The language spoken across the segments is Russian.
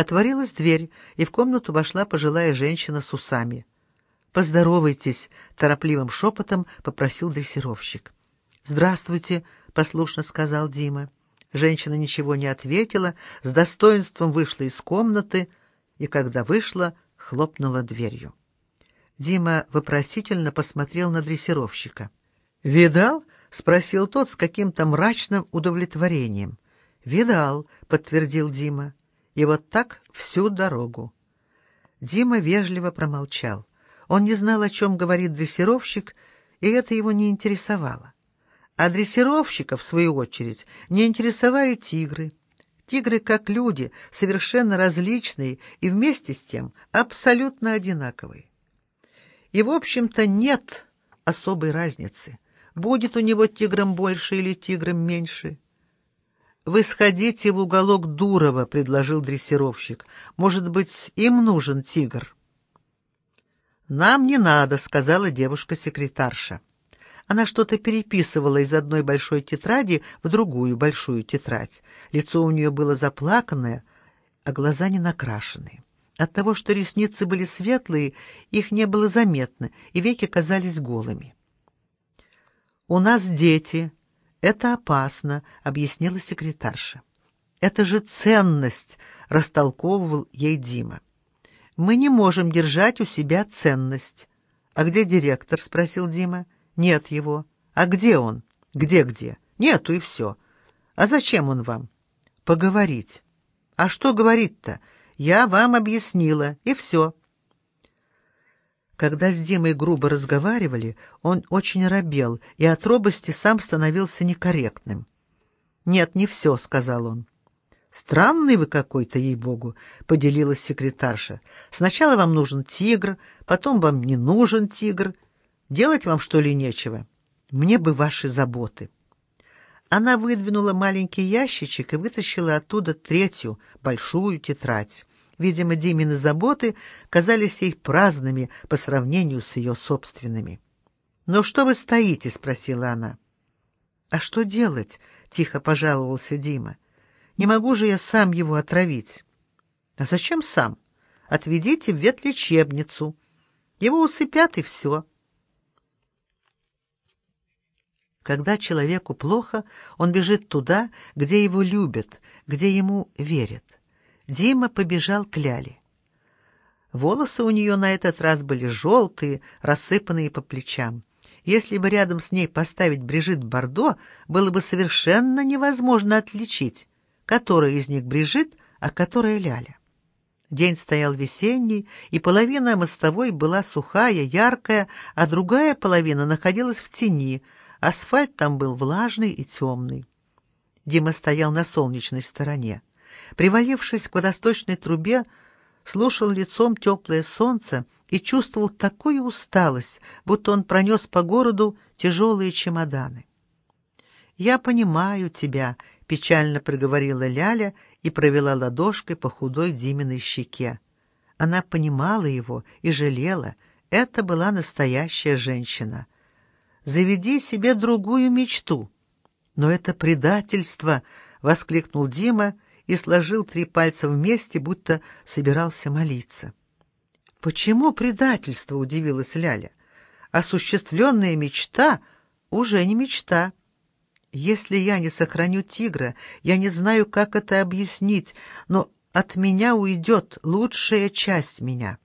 Отворилась дверь, и в комнату вошла пожилая женщина с усами. «Поздоровайтесь», — торопливым шепотом попросил дрессировщик. «Здравствуйте», — послушно сказал Дима. Женщина ничего не ответила, с достоинством вышла из комнаты, и, когда вышла, хлопнула дверью. Дима вопросительно посмотрел на дрессировщика. «Видал?» — спросил тот с каким-то мрачным удовлетворением. «Видал», — подтвердил Дима. «И вот так всю дорогу». Дима вежливо промолчал. Он не знал, о чем говорит дрессировщик, и это его не интересовало. А дрессировщика, в свою очередь, не интересовали тигры. Тигры, как люди, совершенно различные и вместе с тем абсолютно одинаковые. И, в общем-то, нет особой разницы — будет у него тигром больше или тигром меньше. «Вы сходите в уголок Дурова», — предложил дрессировщик. «Может быть, им нужен тигр?» «Нам не надо», — сказала девушка-секретарша. Она что-то переписывала из одной большой тетради в другую большую тетрадь. Лицо у нее было заплаканное, а глаза не накрашенные. От того, что ресницы были светлые, их не было заметно, и веки казались голыми. «У нас дети. Это опасно», — объяснила секретарша. «Это же ценность», — растолковывал ей Дима. «Мы не можем держать у себя ценность». «А где директор?» — спросил Дима. «Нет его». «А где он?» «Где-где?» «Нету, и все». «А зачем он вам?» «Поговорить». «А что говорить-то? Я вам объяснила, и все». Когда с Димой грубо разговаривали, он очень робел и от робости сам становился некорректным. «Нет, не все», — сказал он. «Странный вы какой-то, ей-богу», — поделилась секретарша. «Сначала вам нужен тигр, потом вам не нужен тигр. Делать вам, что ли, нечего? Мне бы ваши заботы». Она выдвинула маленький ящичек и вытащила оттуда третью, большую тетрадь. Видимо, Димины заботы казались ей праздными по сравнению с ее собственными. «Ну что вы стоите?» — спросила она. «А что делать?» — тихо пожаловался Дима. «Не могу же я сам его отравить». «А зачем сам? Отведите в ветлечебницу. Его усыпят, и все». Когда человеку плохо, он бежит туда, где его любят, где ему верят. Дима побежал к Ляле. Волосы у нее на этот раз были желтые, рассыпанные по плечам. Если бы рядом с ней поставить Брижит Бардо, было бы совершенно невозможно отличить, которая из них Брижит, а которая Ляля. День стоял весенний, и половина мостовой была сухая, яркая, а другая половина находилась в тени, асфальт там был влажный и темный. Дима стоял на солнечной стороне привалившись к водосточной трубе, слушал лицом теплое солнце и чувствовал такую усталость, будто он пронес по городу тяжелые чемоданы. «Я понимаю тебя», — печально проговорила Ляля и провела ладошкой по худой Диминой щеке. Она понимала его и жалела. Это была настоящая женщина. «Заведи себе другую мечту». «Но это предательство!» — воскликнул Дима и сложил три пальца вместе, будто собирался молиться. «Почему предательство?» — удивилась Ляля. «Осуществленная мечта уже не мечта. Если я не сохраню тигра, я не знаю, как это объяснить, но от меня уйдет лучшая часть меня.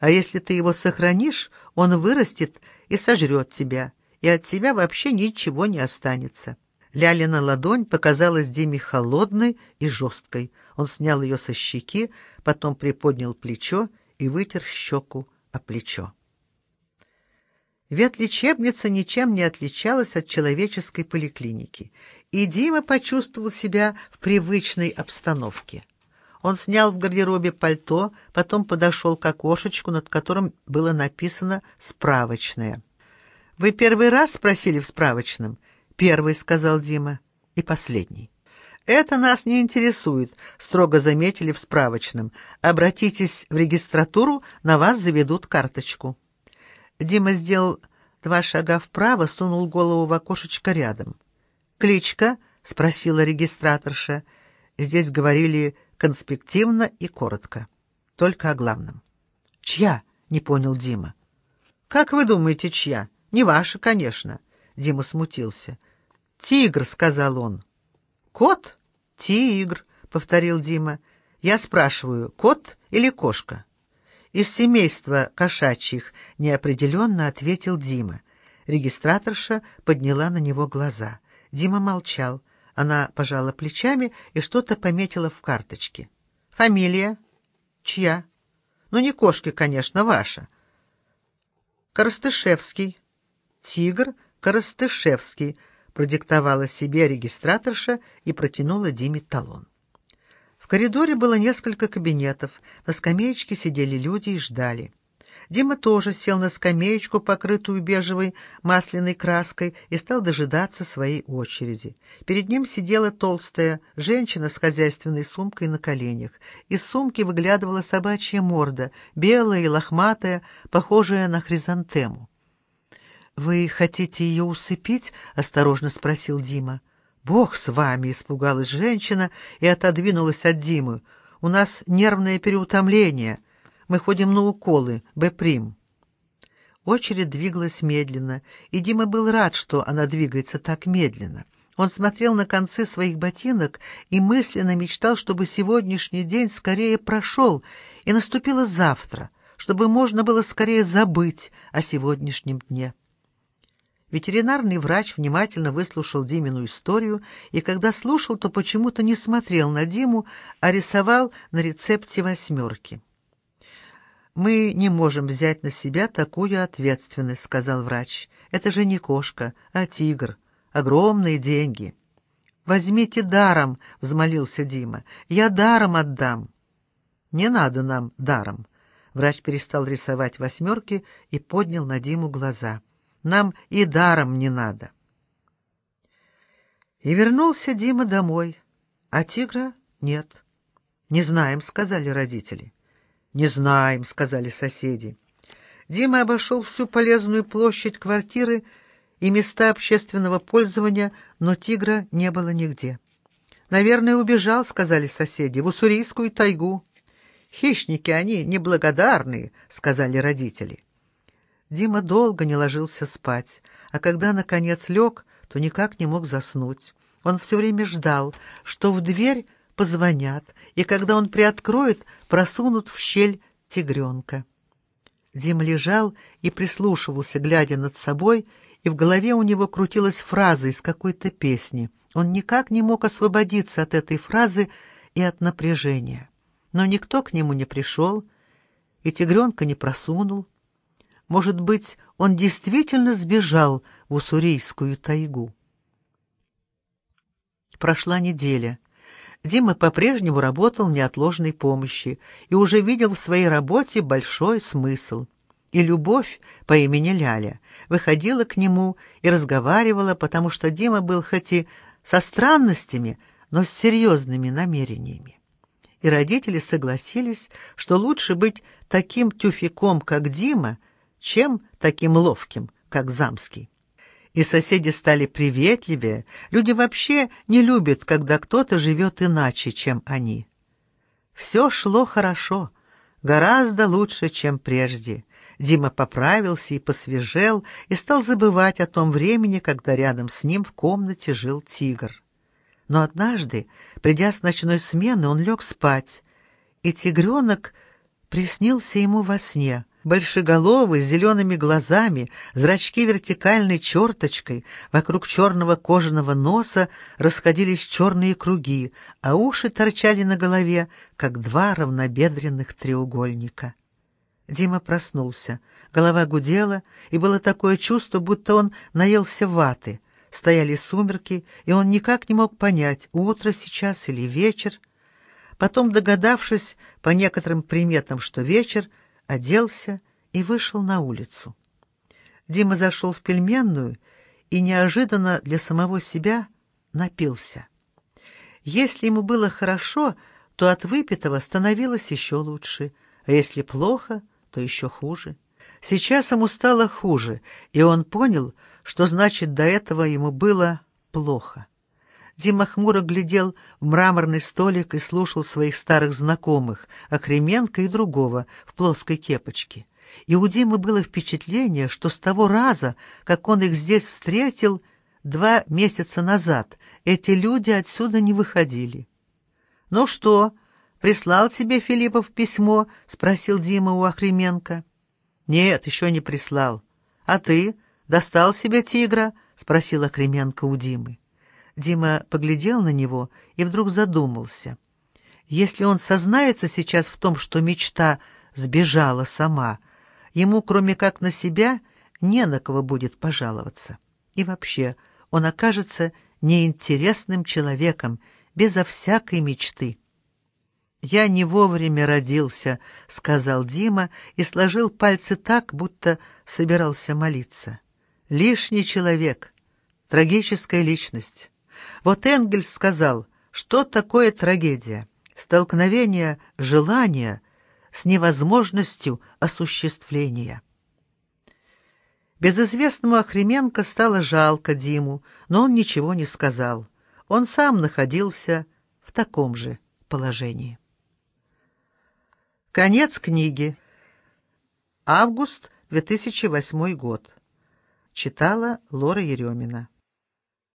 А если ты его сохранишь, он вырастет и сожрет тебя, и от тебя вообще ничего не останется». Лялина ладонь показалась Диме холодной и жесткой. Он снял ее со щеки, потом приподнял плечо и вытер щеку о плечо. Ветлечебница ничем не отличалась от человеческой поликлиники, и Дима почувствовал себя в привычной обстановке. Он снял в гардеробе пальто, потом подошел к окошечку, над которым было написано «Справочная». «Вы первый раз спросили в справочном?» «Первый», — сказал Дима, — «и последний». «Это нас не интересует», — строго заметили в справочном. «Обратитесь в регистратуру, на вас заведут карточку». Дима сделал два шага вправо, сунул голову в окошечко рядом. «Кличка?» — спросила регистраторша. Здесь говорили конспективно и коротко. Только о главном. «Чья?» — не понял Дима. «Как вы думаете, чья? Не ваша, конечно». Дима смутился. «Тигр», — сказал он. «Кот? Тигр», — повторил Дима. «Я спрашиваю, кот или кошка?» «Из семейства кошачьих», — неопределенно ответил Дима. Регистраторша подняла на него глаза. Дима молчал. Она пожала плечами и что-то пометила в карточке. «Фамилия?» «Чья?» «Ну, не кошки, конечно, ваша». «Коростышевский». «Тигр Коростышевский», — продиктовала себе регистраторша и протянула Диме талон. В коридоре было несколько кабинетов, на скамеечке сидели люди и ждали. Дима тоже сел на скамеечку, покрытую бежевой масляной краской, и стал дожидаться своей очереди. Перед ним сидела толстая женщина с хозяйственной сумкой на коленях. Из сумки выглядывала собачья морда, белая и лохматая, похожая на хризантему. «Вы хотите ее усыпить?» — осторожно спросил Дима. «Бог с вами!» — испугалась женщина и отодвинулась от Димы. «У нас нервное переутомление». Мы ходим на уколы, Б-прим». Очередь двигалась медленно, и Дима был рад, что она двигается так медленно. Он смотрел на концы своих ботинок и мысленно мечтал, чтобы сегодняшний день скорее прошел, и наступило завтра, чтобы можно было скорее забыть о сегодняшнем дне. Ветеринарный врач внимательно выслушал Димину историю, и когда слушал, то почему-то не смотрел на Диму, а рисовал на рецепте восьмерки. «Мы не можем взять на себя такую ответственность», — сказал врач. «Это же не кошка, а тигр. Огромные деньги». «Возьмите даром», — взмолился Дима. «Я даром отдам». «Не надо нам даром». Врач перестал рисовать восьмерки и поднял на Диму глаза. «Нам и даром не надо». И вернулся Дима домой, а тигра нет. «Не знаем», — сказали родители. «Не знаем», — сказали соседи. Дима обошел всю полезную площадь квартиры и места общественного пользования, но тигра не было нигде. «Наверное, убежал», — сказали соседи, — «в уссурийскую тайгу». «Хищники они неблагодарные», — сказали родители. Дима долго не ложился спать, а когда, наконец, лег, то никак не мог заснуть. Он все время ждал, что в дверь позвонят, и когда он приоткроет, просунут в щель тигренка. Дим лежал и прислушивался, глядя над собой, и в голове у него крутилась фраза из какой-то песни. Он никак не мог освободиться от этой фразы и от напряжения. Но никто к нему не пришел, и тигренка не просунул. Может быть, он действительно сбежал в уссурийскую тайгу. Прошла неделя. Дима по-прежнему работал в неотложной помощи и уже видел в своей работе большой смысл. И любовь по имени Ляля выходила к нему и разговаривала, потому что Дима был хоть и со странностями, но с серьезными намерениями. И родители согласились, что лучше быть таким тюфяком, как Дима, чем таким ловким, как Замский и соседи стали приветливее, люди вообще не любят, когда кто-то живет иначе, чем они. Все шло хорошо, гораздо лучше, чем прежде. Дима поправился и посвежел, и стал забывать о том времени, когда рядом с ним в комнате жил тигр. Но однажды, придя с ночной смены, он лег спать, и тигренок приснился ему во сне — большеголовый, с зелеными глазами, зрачки вертикальной черточкой, вокруг черного кожаного носа расходились черные круги, а уши торчали на голове, как два равнобедренных треугольника. Дима проснулся. Голова гудела, и было такое чувство, будто он наелся ваты. Стояли сумерки, и он никак не мог понять, утро сейчас или вечер. Потом, догадавшись по некоторым приметам, что вечер, оделся и вышел на улицу. Дима зашел в пельменную и неожиданно для самого себя напился. Если ему было хорошо, то от выпитого становилось еще лучше, а если плохо, то еще хуже. Сейчас ему стало хуже, и он понял, что значит до этого ему было плохо. Дима хмуро глядел в мраморный столик и слушал своих старых знакомых, Охременко и другого, в плоской кепочке. И у Димы было впечатление, что с того раза, как он их здесь встретил, два месяца назад, эти люди отсюда не выходили. «Ну что, прислал тебе Филиппов письмо?» — спросил Дима у Охременко. «Нет, еще не прислал. А ты достал себе тигра?» — спросил Охременко у Димы. Дима поглядел на него и вдруг задумался. Если он сознается сейчас в том, что мечта сбежала сама, ему, кроме как на себя, не на кого будет пожаловаться. И вообще, он окажется неинтересным человеком, безо всякой мечты. «Я не вовремя родился», — сказал Дима и сложил пальцы так, будто собирался молиться. «Лишний человек, трагическая личность». Вот Энгельс сказал, что такое трагедия? Столкновение желания с невозможностью осуществления. Безызвестному Охременко стало жалко Диму, но он ничего не сказал. Он сам находился в таком же положении. Конец книги. Август 2008 год. Читала Лора Еремина.